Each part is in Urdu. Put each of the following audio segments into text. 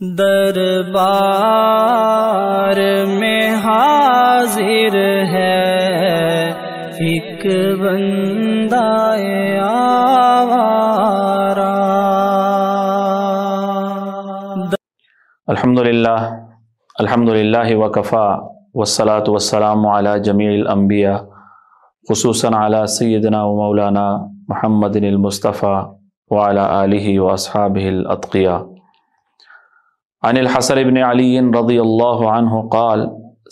دربار میں حاضر ہے۔ ایک بندہ آوارا۔ الحمد للہ الحمد للہ وکفا، والصلاة والسلام علی جمیع الانبیاء، خصوصاً علی سیدنا و مولانا محمد المصطفیٰ وعلى آلہ واصحابہ الاتقیاء۔ عن الحسن بن علی رضی اللہ عنہ قال،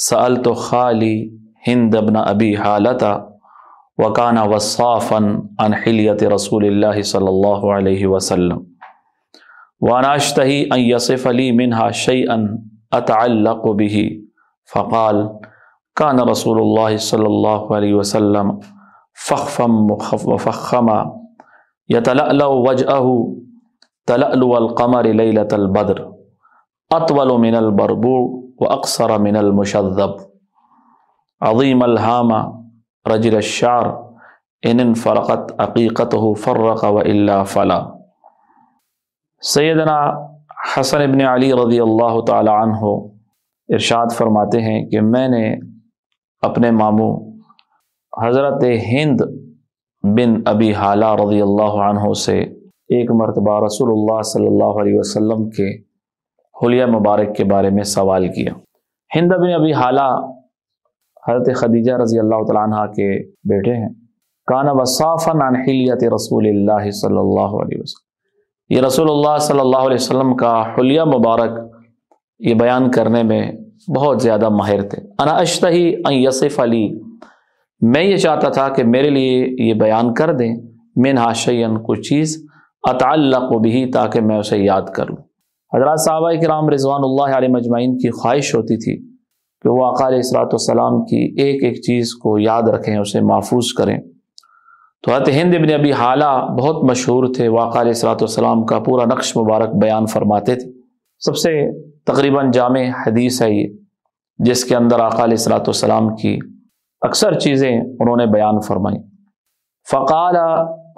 سألت خالی ہند بن ابی حالتا وکان وصافا عن حلیت رسول اللہ صلی اللہ علیہ وسلم. وانا اشتہی ان یصف لی منها شیئا اتعلق به فقال كان رسول الله صلى الله عليه وسلم فخفا مفخما يتلألأ وجهه تلألو القمر ليلة البدر. اطول من البربو و اکثر من المشذب. عظیم الحامہ رجل الشعر ان فرقت عقیقت ہو فرق و اللہ فلا. سیدنا حسن ابن علی رضی اللہ تعالی عنہ ارشاد فرماتے ہیں کہ میں نے اپنے ماموں حضرت ہند بن ابی حالہ رضی اللہ عنہ سے ایک مرتبہ رسول اللہ صلی اللہ علیہ وسلم کے حلیہ مبارک کے بارے میں سوال کیا۔ ہند بن ابھی حالہ، حضرت خدیجہ رضی اللہ تعالیٰ عنہ کے بیٹے ہیں۔ کانا وصافن عن حلیت رسول اللہ صلی اللہ علیہ وسلم۔ یہ رسول اللہ صلی اللہ علیہ وسلم کا حلیہ مبارک یہ بیان کرنے میں بہت زیادہ ماہر تھے۔ انا اشتہی ان یصف علی۔ میں یہ چاہتا تھا کہ میرے لیے یہ بیان کر دیں۔ من حاشین کچھ چیز اتعلق بھی تاکہ میں اسے یاد کر لوں حضرات صحابہ کرام رضوان اللہ علیہ مجمعین کی خواہش ہوتی تھی کہ وہ علیہ اصلاۃ والسلام کی ایک ایک چیز کو یاد رکھیں، اسے محفوظ کریں۔ تو حضرت ہند ابن ابی حالہ بہت مشہور تھے علیہ اصلاۃ والسلام کا پورا نقش مبارک بیان فرماتے تھے۔ سب سے تقریباً جامع حدیث ہے یہ، جس کے اندر علیہ اصلاۃ والسلام کی اکثر چیزیں انہوں نے بیان فرمائیں۔ فقال،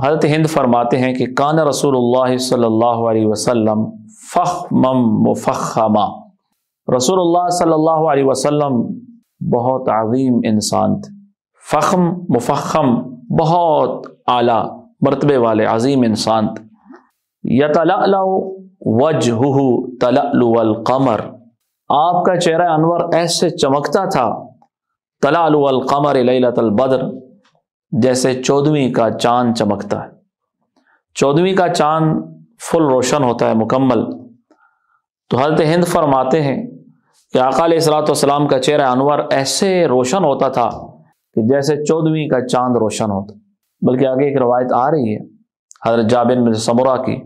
حضرت ہند فرماتے ہیں کہ کان رسول اللہ صلی اللہ علیہ وسلم فخمم مفخما۔ رسول اللہ صلی اللہ علیہ وسلم بہت عظیم انسان تھے۔ فخم، مفخم، بہت اعلیٰ، مرتبے والے عظیم انسان تھے۔ یتلألو وجہہ تلألو القمر۔ آپ کا چہرہ انور ایسے چمکتا تھا تلألو القمر لیلت البدر۔ جیسے چودویں کا چاند چمکتا ہے۔ چودویں کا چاند فل روشن ہوتا ہے، مکمل۔ تو حضرت ہند فرماتے ہیں کہ علیہ اصلاۃ والسلام کا چہرہ انور ایسے روشن ہوتا تھا کہ جیسے چودویں کا چاند روشن ہوتا۔ بلکہ آگے ایک روایت آ رہی ہے حضرت جابن میں سمورہ کی۔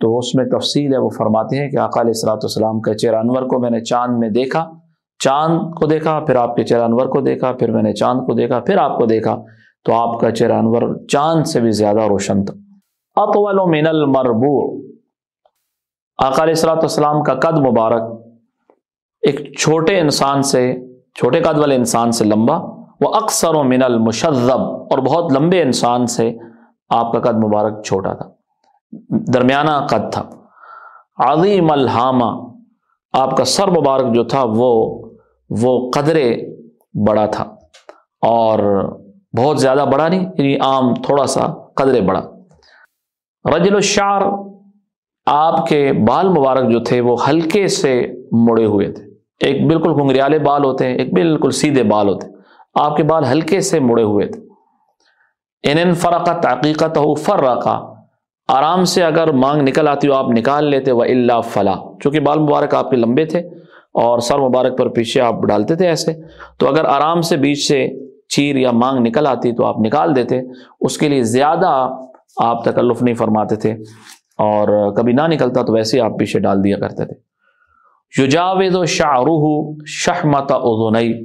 تو اس میں تفصیل ہے، وہ فرماتے ہیں کہ علیہ اصلاۃ والسلام کا چہرہ انور کو میں نے چاند میں دیکھا۔ چاند کو دیکھا، پھر آپ کے چہرہ انور کو دیکھا، پھر میں نے چاند کو دیکھا، پھر آپ کو دیکھا۔ تو آپ کا چہرہ انور چاند سے بھی زیادہ روشن تھا۔ اطول من المربوع۔ آقا علیہ السلاۃ والسلام کا قد مبارک۔ ایک چھوٹے انسان سے، چھوٹے قد والے انسان سے لمبا۔ وہ اکثر و من المشذب۔ اور بہت لمبے انسان سے آپ کا قد مبارک چھوٹا تھا۔ درمیانہ قد تھا۔ عظیم الحامہ۔ آپ کا سر مبارک جو تھا وہ وہ قدرے بڑا تھا۔ اور بہت زیادہ بڑا نہیں یعنی عام تھوڑا سا قدرے بڑا۔ رجل الشعر، آپ کے بال مبارک جو تھے وہ ہلکے سے مڑے ہوئے تھے۔ ایک بالکل گھنگریالے بال ہوتے ہیں، ایک بالکل سیدھے بال ہوتے ہیں۔ آپ کے بال ہلکے سے مڑے ہوئے تھے۔ ان ان فرقت عقیقت ہو آرام سے اگر مانگ نکل آتی ہو، آپ نکال لیتے وہ اللہ فلاح چونکہ بال مبارک آپ کے لمبے تھے اور سر مبارک پر پیچھے آپ ڈالتے تھے ایسے۔ تو اگر آرام سے بیچ سے چیر یا مانگ نکل آتی تو آپ نکال دیتے، اس کے لیے زیادہ آپ تکلف نہیں فرماتے تھے اور کبھی نہ نکلتا تو ویسے آپ پیچھے ڈال دیا کرتے تھے۔ یجاوید و شاہروح شہمت ادونئی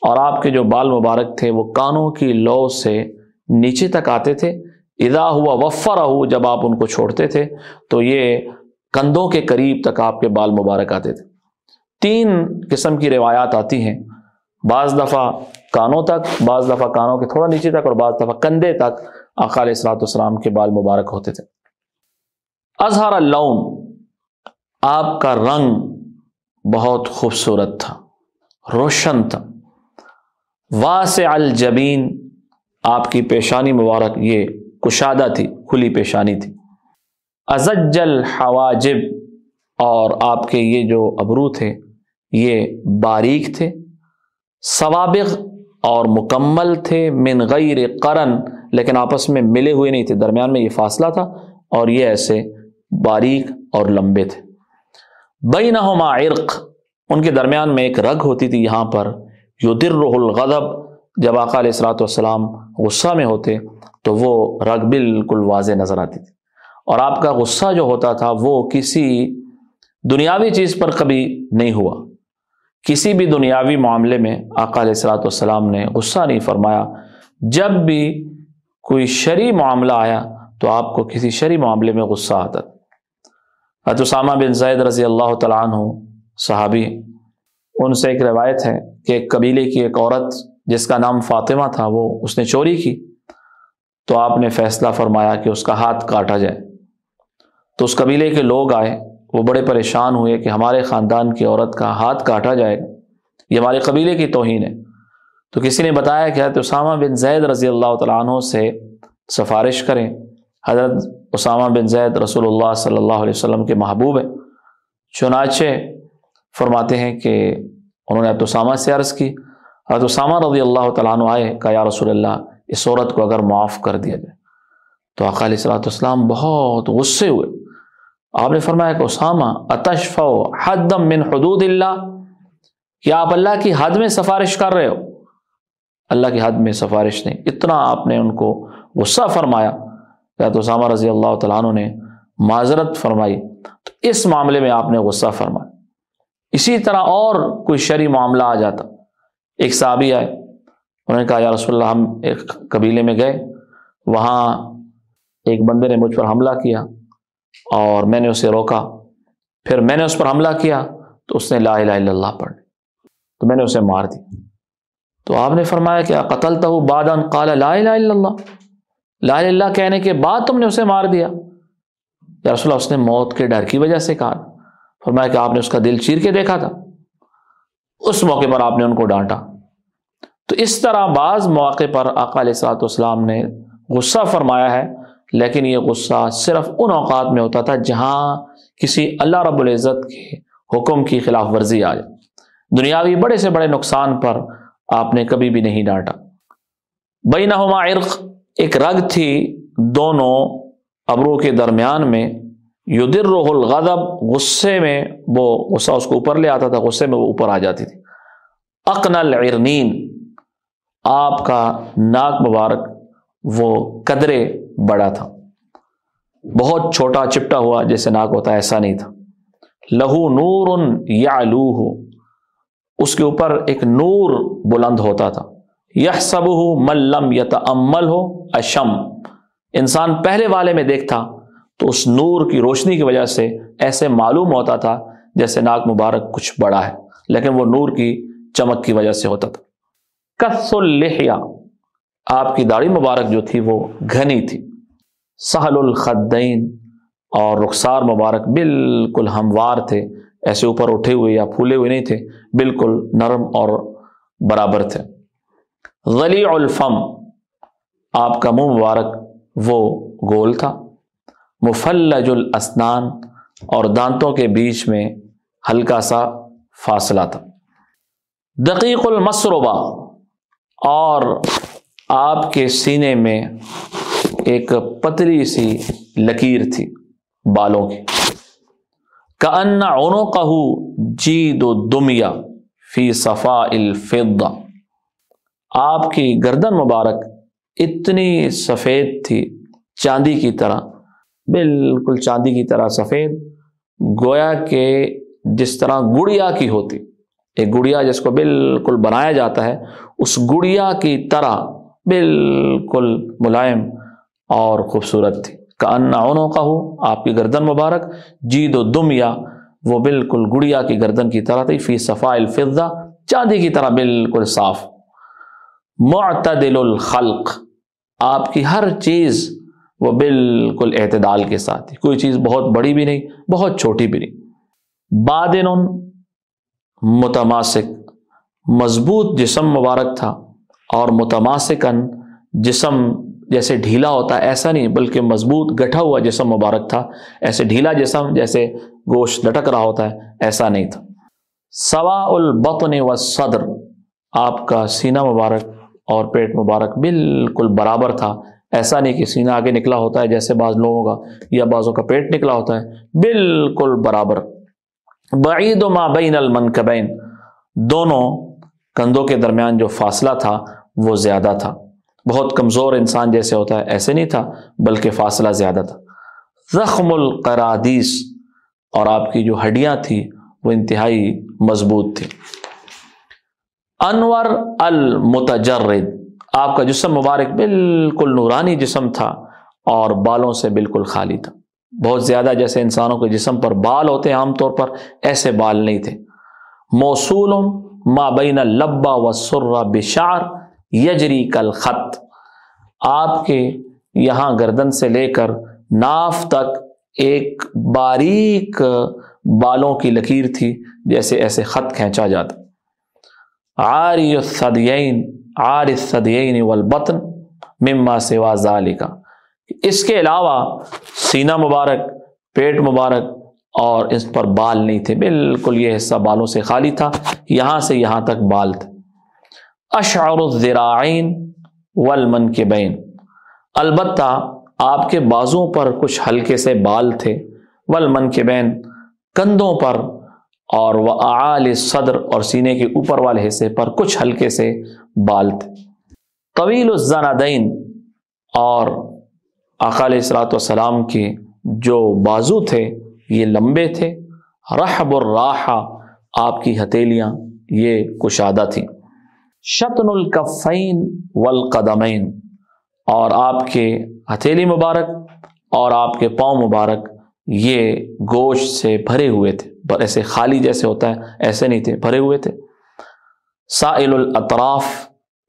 اور آپ کے جو بال مبارک تھے وہ کانوں کی لو سے نیچے تک آتے تھے۔ ادا ہوا وفر ہو جب آپ ان کو چھوڑتے تھے تو یہ کندھوں کے قریب تک آپ کے بال مبارک آتے تھے۔ تین قسم کی روایات آتی ہیں۔ بعض دفعہ کانوں تک، بعض دفعہ کانوں کے تھوڑا نیچے تک اور بعض دفعہ کندھے تک علیہ السلاۃ والسلام کے بال مبارک ہوتے تھے۔ اظہار اللون، آپ کا رنگ بہت خوبصورت تھا، روشن تھا۔ واسع الجبین، آپ کی پیشانی مبارک، یہ کشادہ تھی، کھلی پیشانی تھی۔ ازج الحواجب، اور آپ کے یہ جو ابرو تھے، یہ باریک تھے۔ سوابق اور مکمل تھے من غیر قرن، لیکن آپس میں ملے ہوئے نہیں تھے۔ درمیان میں یہ فاصلہ تھا اور یہ ایسے باریک اور لمبے تھے۔ بینہما عرق، ان کے درمیان میں ایک رگ ہوتی تھی یہاں پر۔ یدر الغضب، جب آقا علیہ السلاۃ والسلام غصہ میں ہوتے تو وہ رگ بالکل واضح نظر آتی تھی۔ اور آپ کا غصہ جو ہوتا تھا وہ کسی دنیاوی چیز پر کبھی نہیں ہوا۔ کسی بھی دنیاوی معاملے میں آقا علیہ السلاۃ والسلام نے غصہ نہیں فرمایا۔ جب بھی کوئی شرع معاملہ آیا تو آپ کو کسی شرع معاملے میں غصہ آتا۔ حضرت اسامہ بن زید رضی اللہ تعالیٰ عنہ صحابی، ان سے ایک روایت ہے کہ ایک قبیلے کی ایک عورت جس کا نام فاطمہ تھا، وہ اس نے چوری کی۔ تو آپ نے فیصلہ فرمایا کہ اس کا ہاتھ کاٹا جائے۔ تو اس قبیلے کے لوگ آئے وہ بڑے پریشان ہوئے کہ ہمارے خاندان کی عورت کا ہاتھ کاٹا جائے گا یہ ہمارے قبیلے کی توہین ہے۔ تو کسی نے بتایا کہ حضرت اسامہ بن زید رضی اللہ تعالیٰ عنہ سے سفارش کریں۔ حضرت اسامہ بن زید رسول اللہ صلی اللہ علیہ وسلم کے محبوب ہیں۔ چنانچہ فرماتے ہیں کہ انہوں نے حضرت اسامہ سے عرض کی، حضرت اسامہ رضی اللہ تعالیٰ عنہ آئے کہ یا رسول اللہ، اس عورت کو اگر معاف کر دیا جائے۔ تو آقا علیہ السلاۃ والسلام بہت غصے ہوئے۔ آپ نے فرمایا کہ اسامہ اتشف حدم من حدود اللہ؟ کیا آپ اللہ کی حد میں سفارش کر رہے ہو؟ اللہ کی حد میں سفارش نہیں، اتنا آپ نے ان کو غصہ فرمایا۔ تو اسامہ رضی اللہ تعالیٰ عنہ نے معذرت فرمائی۔ تو اس معاملے میں آپ نے غصہ فرمایا۔ اسی طرح اور کوئی شرعی معاملہ آ جاتا۔ ایک صحابی آئے، انہوں نے کہا، یا رسول اللہ، ہم ایک قبیلے میں گئے، وہاں ایک بندے نے مجھ پر حملہ کیا۔ اور میں نے اسے روکا۔ پھر میں نے اس پر حملہ کیا تو اس نے لا الہ الا اللہ پڑھ تو میں نے اسے مار دیا۔ تو آپ نے فرمایا کہ قتل تو بادن قال لا الہ الا اللہ۔ لا الہ اللہ کہنے کے بعد تم نے اسے مار دیا۔ یا رسول اللہ، اس نے موت کے ڈر کی وجہ سے کہا۔ فرمایا کہ آپ نے اس کا دل چیر کے دیکھا تھا۔ اس موقع پر آپ نے ان کو ڈانٹا۔ تو اس طرح بعض مواقع پر آقا علیہ السلاۃ والسلام نے غصہ فرمایا ہے۔ لیکن یہ غصہ صرف ان اوقات میں ہوتا تھا جہاں کسی اللہ رب العزت کے حکم کی خلاف ورزی آ جائے۔ دنیاوی بڑے سے بڑے نقصان پر آپ نے کبھی بھی نہیں ڈانٹا۔ بینہما عرق ایک رگ تھی دونوں ابرو کے درمیان میں۔ یدر الغضب، غصے میں وہ غصہ اس کو اوپر لے آتا تھا، غصے میں وہ اوپر آ جاتی تھی۔ اقن العرنین، آپ کا ناک مبارک، وہ قدرے بڑا تھا۔ بہت چھوٹا چپٹا ہوا جیسے ناک ہوتا ہے، ایسا نہیں تھا۔ لہو نور یا اس کے اوپر ایک نور بلند ہوتا تھا۔ یہ سب ہو ملم یا امل ہو اشم انسان پہلے والے میں دیکھتا تو اس نور کی روشنی کی وجہ سے ایسے معلوم ہوتا تھا جیسے ناک مبارک کچھ بڑا ہے، لیکن وہ نور کی چمک کی وجہ سے ہوتا تھا۔ کس الحیا آپ کی داڑھی مبارک جو تھی وہ گھنی تھی۔ سہل الخدین اور رخسار مبارک بالکل ہموار تھے، ایسے اوپر اٹھے ہوئے یا پھولے ہوئے نہیں تھے، بالکل نرم اور برابر تھے۔ غلی الفم، آپ کا منہ مبارک وہ گول تھا۔ مفلج الاسنان اور دانتوں کے بیچ میں ہلکا سا فاصلہ تھا۔ دقیق المسربہ اور آپ کے سینے میں ایک پتلی سی لکیر تھی بالوں کی۔ کا انا اونو کہ جی دو دمیا فی صفا الفا آپ کی گردن مبارک اتنی سفید تھی، چاندی کی طرح، بالکل چاندی کی طرح سفید۔ گویا کہ جس طرح گڑیا کی ہوتی، ایک گڑیا جس کو بالکل بنایا جاتا ہے، اس گڑیا کی طرح بالکل ملائم اور خوبصورت تھی۔ کا انا اونوں کا ہو آپ کی گردن مبارک، جید و دم یا وہ بالکل گڑیا کی گردن کی طرح تھی۔ فی صفا الفضا چاندی کی طرح بالکل صاف۔ معتدل الخلق، آپ کی ہر چیز وہ بالکل اعتدال کے ساتھ تھی۔ کوئی چیز بہت بڑی بھی نہیں، بہت چھوٹی بھی نہیں۔ بادن، متماسک، مضبوط جسم مبارک تھا۔ اور متماسکن جسم جیسے ڈھیلا ہوتا ہے، ایسا نہیں، بلکہ مضبوط گٹھا ہوا جسم مبارک تھا۔ ایسے ڈھیلا جسم جیسے گوشت لٹک رہا ہوتا ہے، ایسا نہیں تھا۔ سوا البطن و صدر، آپ کا سینہ مبارک اور پیٹ مبارک بالکل برابر تھا۔ ایسا نہیں کہ سینہ آگے نکلا ہوتا ہے جیسے بعض لوگوں کا، یا بعضوں کا پیٹ نکلا ہوتا ہے، بالکل برابر۔ بعید و ما بین المنکبین، دونوں کندھوں کے درمیان جو فاصلہ تھا وہ زیادہ تھا۔ بہت کمزور انسان جیسے ہوتا ہے، ایسے نہیں تھا، بلکہ فاصلہ زیادہ تھا۔ زخم القرادیس اور آپ کی جو ہڈیاں تھیں، وہ انتہائی مضبوط تھی انور المتجرد، آپ کا جسم مبارک بالکل نورانی جسم تھا اور بالوں سے بالکل خالی تھا۔ بہت زیادہ جیسے انسانوں کے جسم پر بال ہوتے ہیں، عام طور پر ایسے بال نہیں تھے۔ موصول ما بین لبا و سرا بشار یجری کل خط آپ کے یہاں گردن سے لے کر ناف تک ایک باریک بالوں کی لکیر تھی جیسے ایسے خط کھینچا جاتا۔ عاری الثدیین عار الثدیین والبطن، مما سوا ذالکا۔ اس کے علاوہ سینہ مبارک، پیٹ مبارک اور اس پر بال نہیں تھے، بالکل یہ حصہ بالوں سے خالی تھا، یہاں سے یہاں تک بال تھے۔ اشعر الذراعین والمن کے بین البتہ آپ کے بازوں پر کچھ ہلکے سے بال تھے والمن کے بین کندھوں پر، اور وہ اعال صدر اور سینے کے اوپر والے حصے پر کچھ ہلکے سے بال تھے۔ طویل الزنادین اور اقال اصلاۃ والسلام کے جو بازو تھے، یہ لمبے تھے۔ رحب الراحہ، آپ کی ہتھیلیاں، یہ کشادہ تھیں۔ شتن الکفین والقدمین، اور آپ کے ہتھیلی مبارک اور آپ کے پاؤں مبارک، یہ گوشت سے بھرے ہوئے تھے ایسے خالی جیسے ہوتا ہے، ایسے نہیں تھے، بھرے ہوئے تھے۔ سائل الاطراف،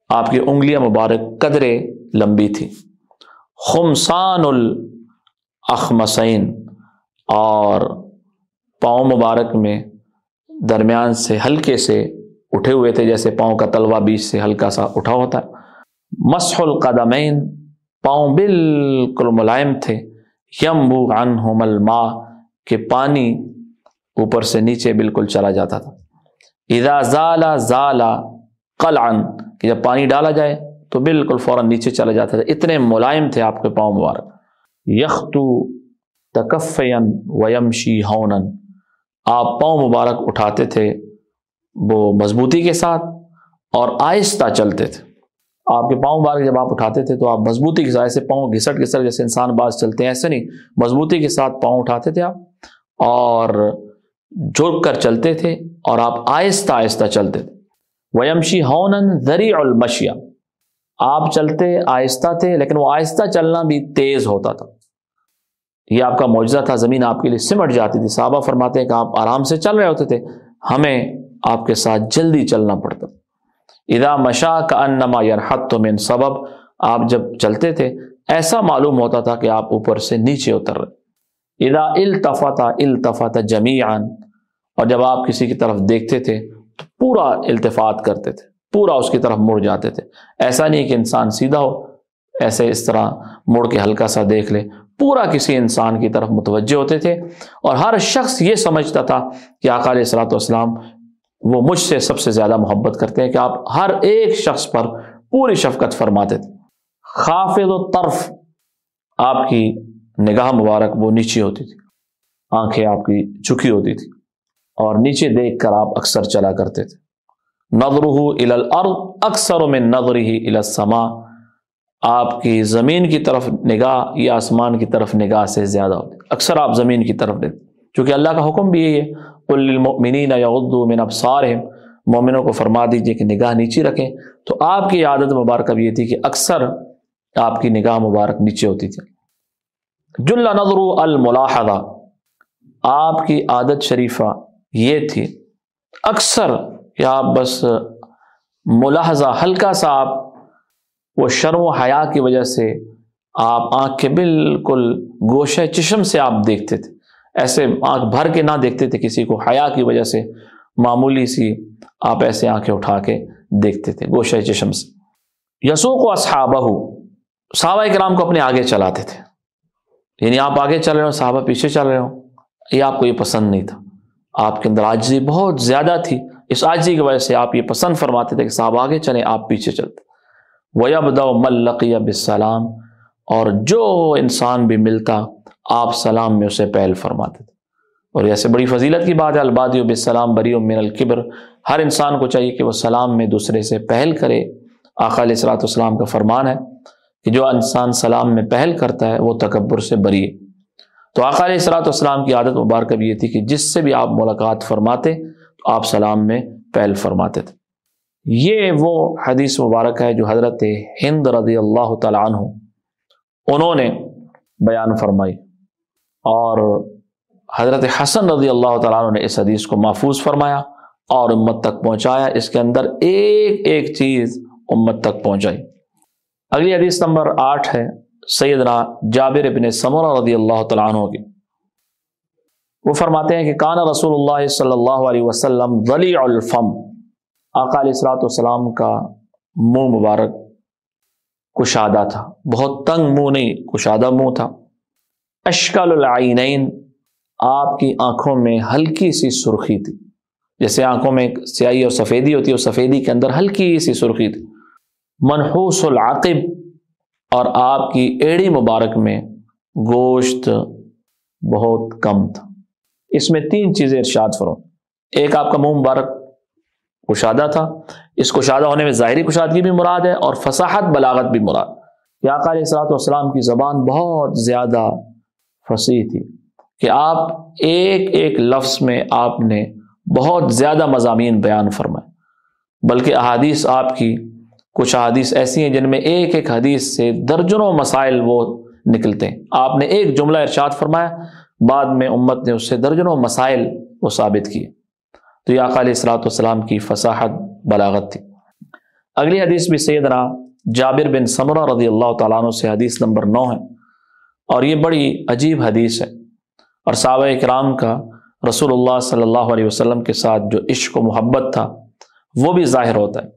آپ کی انگلیاں مبارک، قدرے لمبی تھی۔ خمسان الاخمسین، اور پاؤں مبارک میں درمیان سے ہلکے سے اٹھے ہوئے تھے جیسے پاؤں کا تلوا بیچ سے ہلکا سا اٹھا ہوتا ہے۔ مسح القدمین، پاؤں بالکل ملائم تھے۔ یم بو عنہم الماء، کہ پانی اوپر سے نیچے بالکل چلا جاتا تھا۔ اذا زالا زالا قلعن کہ جب پانی ڈالا جائے تو بالکل فوراً نیچے چلا جاتا تھا۔ اتنے ملائم تھے آپ کے پاؤں مبارک۔ یختو تکفین ویمشی ہونن آپ پاؤں مبارک اٹھاتے تھے۔ وہ مضبوطی کے ساتھ اور آہستہ چلتے تھے۔ آپ کے پاؤں مبارک جب آپ اٹھاتے تھے تو آپ مضبوطی کے ساتھ، ایسے پاؤں گھسٹ گھسٹ جیسے انسان باز چلتے ہیں، ایسے نہیں۔ مضبوطی کے ساتھ پاؤں اٹھاتے تھے آپ اور جھک کر چلتے تھے اور آپ آہستہ آہستہ چلتے تھے۔ ویمشی ہونن زری المشیا آپ چلتے آہستہ تھے لیکن وہ آہستہ چلنا بھی تیز ہوتا تھا۔ یہ آپ کا معجزہ تھا، زمین آپ کے لیے سمٹ جاتی تھی۔ صحابہ فرماتے ہیں کہ آپ آرام سے چل رہے ہوتے تھے۔ ہمیں آپ کے ساتھ جلدی چلنا پڑتا۔ ادا مشا کا انما یرحت من سبب، آپ جب چلتے تھے، ایسا معلوم ہوتا تھا کہ آپ اوپر سے نیچے اتر رہے۔ ادا التفت التفت جمیان اور جب آپ کسی کی طرف دیکھتے تھے، تو پورا التفات کرتے تھے، پورا اس کی طرف مڑ جاتے تھے۔ ایسا نہیں کہ انسان سیدھا ہو، ایسے اس طرح مڑ کے ہلکا سا دیکھ لے۔ پورا کسی انسان کی طرف متوجہ ہوتے تھے، اور ہر شخص یہ سمجھتا تھا کہ اقال اصلاۃ والسلام وہ مجھ سے سب سے زیادہ محبت کرتے ہیں کہ آپ ہر ایک شخص پر پوری شفقت فرماتے تھے۔ خافض و طرف آپ کی نگاہ مبارک وہ نیچے ہوتی تھی۔ آنکھیں آپ کی چکی ہوتی تھی اور نیچے دیکھ کر آپ اکثر چلا کرتے تھے۔ نظر الارض اکثر میں نظر ہی السما آپ کی زمین کی طرف نگاہ یا آسمان کی طرف نگاہ سے زیادہ ہوتی۔ اکثر آپ زمین کی طرف دیتے چونکہ اللہ کا حکم بھی یہی ہے المؤمنین یا اردو من ابصار مومنوں کو فرما دیجیے کہ نگاہ نیچے رکھیں۔ تو آپ کی عادت مبارکہ بھی یہ تھی کہ اکثر آپ کی نگاہ مبارک نیچے ہوتی تھی۔ جل نظر الملاحدہ آپ کی عادت شریفہ یہ تھی، اکثر یا آپ بس ملاحظہ، ہلکا سا آپ وہ شرم و حیا کی وجہ سے آپ آنکھ کے بالکل گوشہ چشم سے آپ دیکھتے تھے۔ ایسے آنکھ بھر کے نہ دیکھتے تھے کسی کو، حیا کی وجہ سے معمولی سی آپ ایسے آنکھیں اٹھا کے دیکھتے تھے، گوشہ چشم سے۔ یسوع کو اصحابہ صحابہ کرام کو اپنے آگے چلاتے تھے۔ یعنی آپ آگے چل رہے ہو، صحابہ پیچھے چل رہے ہو، یہ آپ کو یہ پسند نہیں تھا۔ آپ کے اندر آجزی بہت زیادہ تھی۔ اس آجزی کی وجہ سے آپ یہ پسند فرماتے تھے کہ صاحب آگے چلیں، آپ پیچھے چلتے۔ ویبدا ملقیہ بسلام اور جو انسان بھی ملتا آپ سلام میں اسے پہل فرماتے تھے۔ اور ایسے بڑی فضیلت کی بات ہے البادی و بسلام بری و من القبر ہر انسان کو چاہیے کہ وہ سلام میں دوسرے سے پہل کرے۔ آقا علیہ السلاۃ والسلام کا فرمان ہے کہ جو انسان سلام میں پہل کرتا ہے، وہ تکبر سے بری ہے۔ تو آقا علیہ السلاۃ والسلام کی عادت مبارکہ بھی یہ تھی کہ جس سے بھی آپ ملاقات فرماتے، تو آپ سلام میں پہل فرماتے تھے۔ یہ وہ حدیث مبارک ہے جو حضرت ہند رضی اللہ تعالیٰ عنہ، انہوں نے بیان فرمائی۔ اور حضرت حسن رضی اللہ تعالیٰ عنہ نے اس حدیث کو محفوظ فرمایا اور امت تک پہنچایا، اس کے اندر ایک ایک چیز امت تک پہنچائی۔ اگلی حدیث نمبر آٹھ ہے، سیدنا جابر ابن سمرہ رضی اللہ تعالیٰ عنہ کی۔ وہ فرماتے ہیں کہ کانا رسول اللہ صلی اللہ علیہ وسلم ولی الفم۔ آقا علیہ السلاۃ والسلام کا منہ مبارک کشادہ تھا، بہت تنگ منہ نہیں، کشادہ منہ تھا۔ اشکال العینین، آپ کی آنکھوں میں ہلکی سی سرخی تھی۔ جیسے آنکھوں میں سیاہی اور سفیدی ہوتی ہے، اور سفیدی کے اندر ہلکی سی سرخی تھی۔ منحوس العاقب، اور آپ کی ایڑی مبارک میں گوشت بہت کم تھا۔ اس میں تین چیزیں ارشاد فرو ایک آپ کا منہ مبارک کشادہ تھا۔ اس کشادہ ہونے میں ظاہری کشادگی بھی مراد ہے اور فصاحت بلاغت بھی مراد۔ یا علیہ السلاۃ والسلام کی زبان بہت زیادہ فصیح تھی کہ آپ ایک ایک لفظ میں آپ نے بہت زیادہ مضامین بیان فرمائے، بلکہ احادیث آپ کی کچھ حدیث ایسی ہیں جن میں ایک ایک حدیث سے درجنوں مسائل وہ نکلتے ہیں۔ آپ نے ایک جملہ ارشاد فرمایا، بعد میں امت نے اس سے درجنوں مسائل وہ ثابت کیے۔ تو یہ علیہ السلاۃ والسلام کی فصاحت بلاغت تھی۔ اگلی حدیث بھی سیدنا جابر بن ثمرہ رضی اللہ تعالیٰ عنہ سے حدیث نمبر نو ہے۔ اور یہ بڑی عجیب حدیث ہے۔ اور صحابہ اکرام کا رسول اللہ صلی اللہ علیہ وسلم کے ساتھ جو عشق و محبت تھا، وہ بھی ظاہر ہوتا ہے۔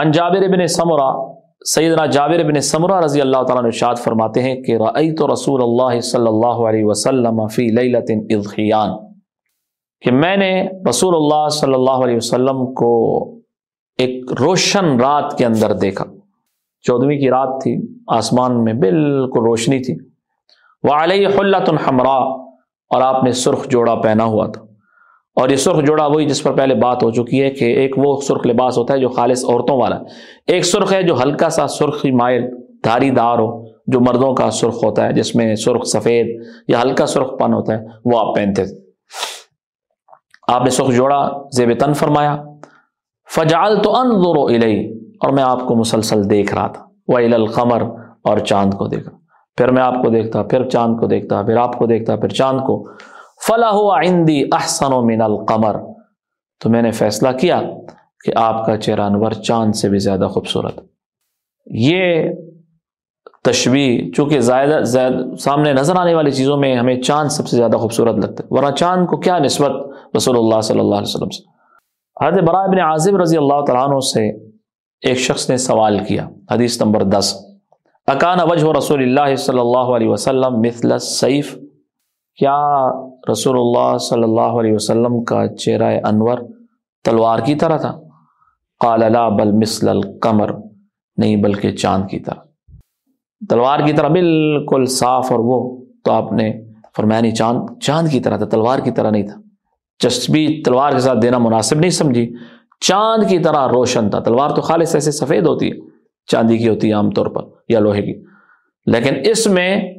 ان جابر ابن سمرہ، سیدنا جابر ابن سمرہ رضی اللہ تعالیٰ نے ارشاد فرماتے ہیں کہ رأیت رسول اللہ صلی اللہ علیہ وسلم فی لیلت اضخیان کہ میں نے رسول اللہ صلی اللہ علیہ وسلم کو ایک روشن رات کے اندر دیکھا۔ چودھویں کی رات تھی، آسمان میں بالکل روشنی تھی۔ وہ علیہ حلت الحمراء اور آپ نے سرخ جوڑا پہنا ہوا تھا۔ اور یہ سرخ جوڑا وہی جس پر پہلے بات ہو چکی ہے کہ ایک وہ سرخ لباس ہوتا ہے جو خالص عورتوں والا ہے۔ ایک سرخ ہے جو ہلکا سا سرخی مائل دھاری دار ہو، جو مردوں کا سرخ ہوتا ہے، جس میں سرخ سفید یا ہلکا سرخ پن ہوتا ہے، وہ آپ پہنتے تھے۔ آپ نے سرخ جوڑا زیب تن فرمایا فجال تو ان دور اور میں آپ کو مسلسل دیکھ رہا تھا۔ وہ القمر اور چاند کو دیکھا۔ پھر میں آپ کو دیکھتا، پھر چاند کو دیکھتا، پھر آپ کو دیکھتا، پھر چاند کو۔ فلاح عندی احسن و من القمر۔ تو میں نے فیصلہ کیا کہ آپ کا چہرہ انور چاند سے بھی زیادہ خوبصورت۔ یہ تشبیح چونکہ زیادہ زیادہ سامنے نظر آنے والی چیزوں میں ہمیں چاند سب سے زیادہ خوبصورت لگتا ہے۔ ورنہ چاند کو کیا نسبت رسول اللہ صلی اللہ علیہ وسلم سے؟ حضرت برا ابن عازب رضی اللہ تعالیٰ عنہ سے ایک شخص نے سوال کیا، حدیث نمبر دس۔ اکان وجہ رسول اللہ صلی اللہ علیہ وسلم مثل سیف کیا رسول اللہ صلی اللہ علیہ وسلم کا چہرہ انور تلوار کی طرح تھا؟ قال، لا، بل مثل القمر۔ نہیں، بلکہ چاند کی طرح۔ تلوار کی طرح بالکل صاف اور وہ تو آپ نے فرمایا نہیں، چاند چاند کی طرح تھا، تلوار کی طرح نہیں تھا۔ چسبی تلوار کے ساتھ دینا مناسب نہیں سمجھی۔ چاند کی طرح روشن تھا۔ تلوار تو خالص ایسے سفید ہوتی ہے، چاندی کی ہوتی ہے عام طور پر، یا لوہے کی۔ لیکن اس میں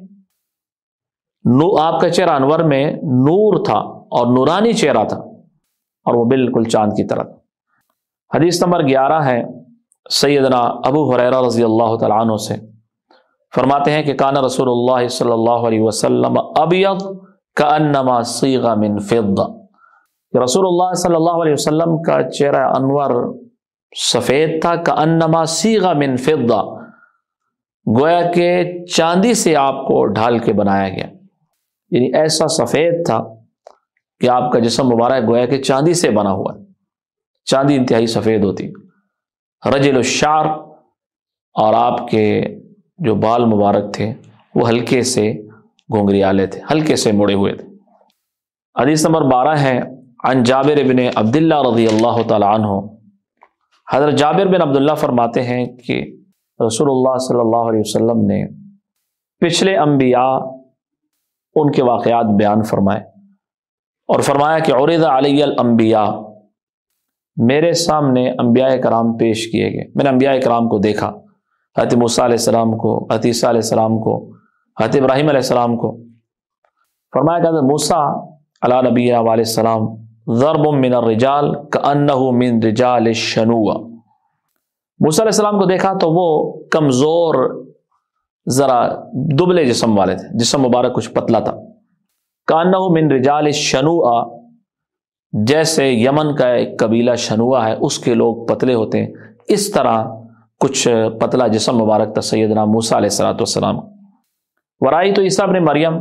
نو، آپ کا چہرہ انور میں نور تھا اور نورانی چہرہ تھا، اور وہ بالکل چاند کی طرح تھا۔ حدیث نمبر گیارہ ہے، سیدنا ابو حریرہ رضی اللہ تعالیٰ عنہ سے۔ فرماتے ہیں کہ کانا رسول اللہ صلی اللہ علیہ وسلم ابیض کا انما سیغ من فضہ۔ رسول اللہ صلی اللہ علیہ وسلم کا چہرہ انور سفید تھا کا انما سیغ من فضہ، گویا کہ چاندی سے آپ کو ڈھال کے بنایا گیا۔ یعنی ایسا سفید تھا کہ آپ کا جسم مبارک گویا کہ چاندی سے بنا ہوا۔ ہے چاندی انتہائی سفید ہوتی۔ رجل الشعر، اور آپ کے جو بال مبارک تھے، وہ ہلکے سے گونگری آلے تھے، ہلکے سے مڑے ہوئے تھے۔ حدیث نمبر بارہ ہے عن جابر بن عبداللہ رضی اللہ تعالیٰ عنہ، حضرت جابر بن عبداللہ فرماتے ہیں کہ رسول اللہ صلی اللہ علیہ وسلم نے پچھلے انبیاء ان کے واقعات بیان فرمائے اور فرمایا کہ عرض علی الانبیاء میرے سامنے انبیاء کرام پیش کیے گئے۔ میں نے انبیاء کرام کو دیکھا، حضرت موسیٰ علیہ السلام کو عیسیٰ علیہ السلام کو، حضرت ابراہیم علیہ السلام کو۔ فرمایا کہ حضرت موسیٰ علیہ نبی علیہ السلام ضرب من الرجال کأنہ من رجال الشنوع۔ موسیٰ علیہ السلام کو دیکھا تو وہ کمزور، ذرا دبلے جسم والے تھے، جسم مبارک کچھ پتلا تھا۔ کانہ من رجال شنوع جیسے یمن کا ایک قبیلہ شنوا ہے، اس کے لوگ پتلے ہوتے ہیں۔ اس طرح کچھ پتلا جسم مبارک تھا سیدنا موسیٰ علیہ السلاۃ والسلام ورائی تو عیسیٰ بن مریم،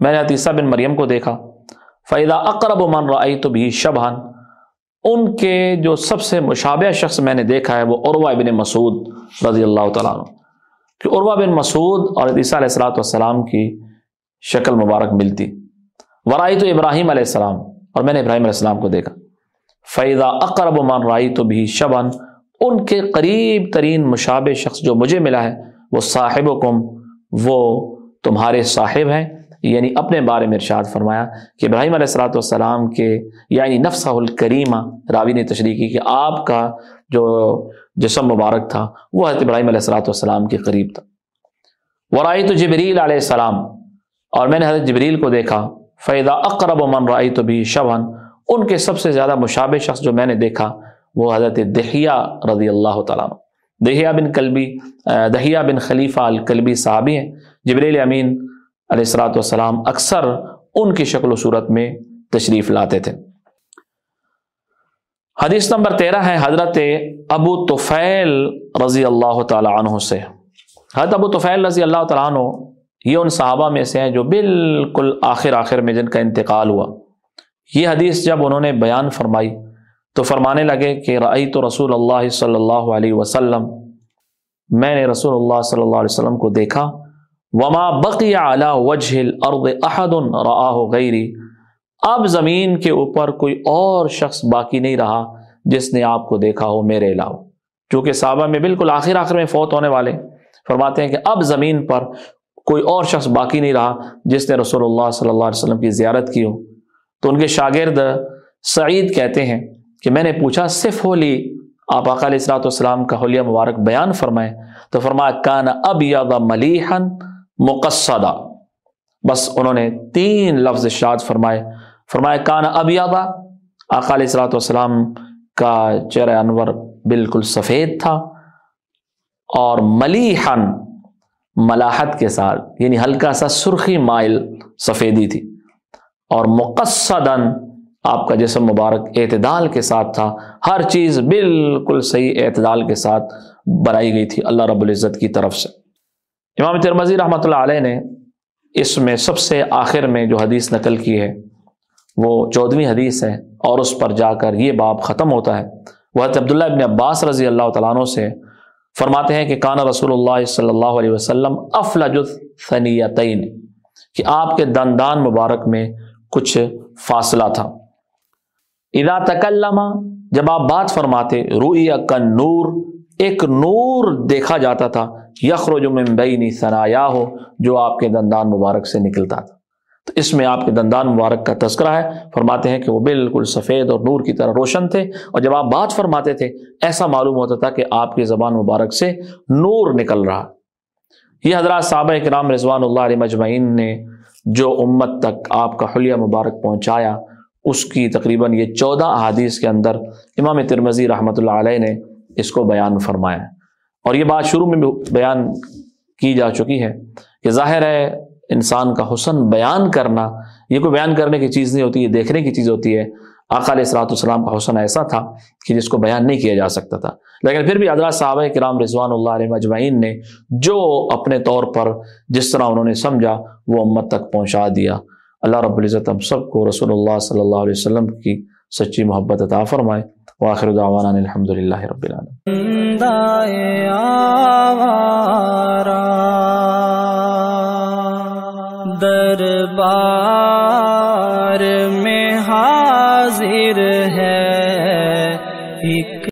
میں نے عیسیٰ بن مریم کو دیکھا۔ فیضا اقرب من رائی تو بھی شبہن ان کے جو سب سے مشابہ شخص میں نے دیکھا ہے وہ عروا بن مسعود رضی اللہ تعالیٰ عنہ۔ کہ عروا بن مسعود اور عیسیٰ علیہ السلاۃ والسلام کی شکل مبارک ملتی۔ ورائی تو ابراہیم علیہ السلام، اور میں نے ابراہیم علیہ السلام کو دیکھا۔ فیضا اقرب من رائی تو بھی شبن ان کے قریب ترین مشابہ شخص جو مجھے ملا ہے، وہ صاحب کم وہ تمہارے صاحب ہیں۔ یعنی اپنے بارے میں ارشاد فرمایا کہ ابراہیم علیہ السلاۃ والسلام کے یعنی نفس الکریمہ، راوی نے تشریح کی کہ آپ کا جو جسم مبارک تھا، وہ حضرت ابراہیم علیہ السلاۃ والسلام کے قریب تھا۔ ورائی تو جبریل علیہ السلام۔ اور میں نے حضرت جبریل کو دیکھا فیضا اقرب و من رائی تو بھی شبن ان کے سب سے زیادہ مشابہ شخص جو میں نے دیکھا، وہ حضرت دہیا رضی اللہ تعالیٰ دہیا بن کلبی دہیا بن خلیفہ الکلبی صحابی ہیں۔ جبریل امین علیہ السلاۃ والسلام اکثر ان کی شکل و صورت میں تشریف لاتے تھے۔ حدیث نمبر تیرہ ہے حضرت ابو توفیل رضی اللہ تعالیٰ عنہ سے۔ حضرت ابو توفیل رضی اللہ تعالیٰ عنہ یہ ان صحابہ میں سے ہیں جو بالکل آخر آخر میں جن کا انتقال ہوا۔ یہ حدیث جب انہوں نے بیان فرمائی تو فرمانے لگے کہ رعی تو رسول اللہ صلی اللہ علیہ وسلم، میں نے رسول اللہ صلی اللہ علیہ وسلم کو دیکھا۔ وما بقی اعلیٰ وجہ الارض احد رآہ غیری اب زمین کے اوپر کوئی اور شخص باقی نہیں رہا جس نے آپ کو دیکھا ہو میرے علاوہ۔ چونکہ صحابہ میں بالکل آخر آخر میں فوت ہونے والے۔ فرماتے ہیں کہ اب زمین پر کوئی اور شخص باقی نہیں رہا جس نے رسول اللہ صلی اللہ علیہ وسلم کی زیارت کی ہو۔ تو ان کے شاگرد سعید کہتے ہیں کہ میں نے پوچھا صرف ہولی آپ علیہ السلاۃ والسلام کا حلیہ مبارک بیان فرمائے تو فرمایا، کان اب یاد ملیحن مقصدہ۔ بس انہوں نے تین لفظ شاد فرمائے۔ فرمایا کان اب یادہ علیہ السلاۃ والسلام کا چہرہ انور بالکل سفید تھا اور ملیحن ملاحت کے ساتھ یعنی ہلکا سا سرخی مائل سفیدی تھی۔ اور مقصدن آپ کا جسم مبارک اعتدال کے ساتھ تھا۔ ہر چیز بالکل صحیح اعتدال کے ساتھ بنائی گئی تھی۔ اللہ رب العزت کی طرف سے۔ امام ترمزی رحمۃ اللہ علیہ نے اس میں سب سے آخر میں جو حدیث نقل کی ہے، وہ چودھویں حدیث ہے اور اس پر جا کر یہ باب ختم ہوتا ہے۔ وہ عبداللہ ابن عباس رضی اللہ تعالیٰ عنہ سے فرماتے ہیں کہ کانا رسول اللہ صلی اللہ علیہ وسلم افلج ثنیتین کہ آپ کے دندان مبارک میں کچھ فاصلہ تھا۔ اذا تکلم، جب آپ بات فرماتے روئی کا نور ایک نور دیکھا جاتا تھا، یخرج من بین ثنایا ہو جو آپ کے دندان مبارک سے نکلتا تھا۔ تو اس میں آپ کے دندان مبارک کا تذکرہ ہے۔ فرماتے ہیں کہ وہ بالکل سفید اور نور کی طرح روشن تھے۔ اور جب آپ بات فرماتے تھے، ایسا معلوم ہوتا تھا کہ آپ کی زبان مبارک سے نور نکل رہا۔ یہ حضرات صحابہ کرام رضوان اللہ علیہ مجمعین نے جو امت تک آپ کا حلیہ مبارک پہنچایا، اس کی تقریباً یہ چودہ احادیث کے اندر امام ترمزی رحمۃ اللہ علیہ نے اس کو بیان فرمایا۔ اور یہ بات شروع میں بھی بیان کی جا چکی ہے کہ ظاہر ہے انسان کا حسن بیان کرنا، یہ کوئی بیان کرنے کی چیز نہیں ہوتی، یہ دیکھنے کی چیز ہوتی ہے۔ آقا علیہ السلاۃ السلام کا حسن ایسا تھا کہ جس کو بیان نہیں کیا جا سکتا تھا۔ لیکن پھر بھی حضرات صحابہ کرام رضوان اللہ علیہ مجمعین نے جو اپنے طور پر جس طرح انہوں نے سمجھا، وہ امت تک پہنچا دیا۔ اللہ رب العزت ہم سب کو رسول اللہ صلی اللہ علیہ وسلم کی سچی محبت عطا فرمائے۔ واخر دعوانا الحمد للہ رب العالمین۔ دربار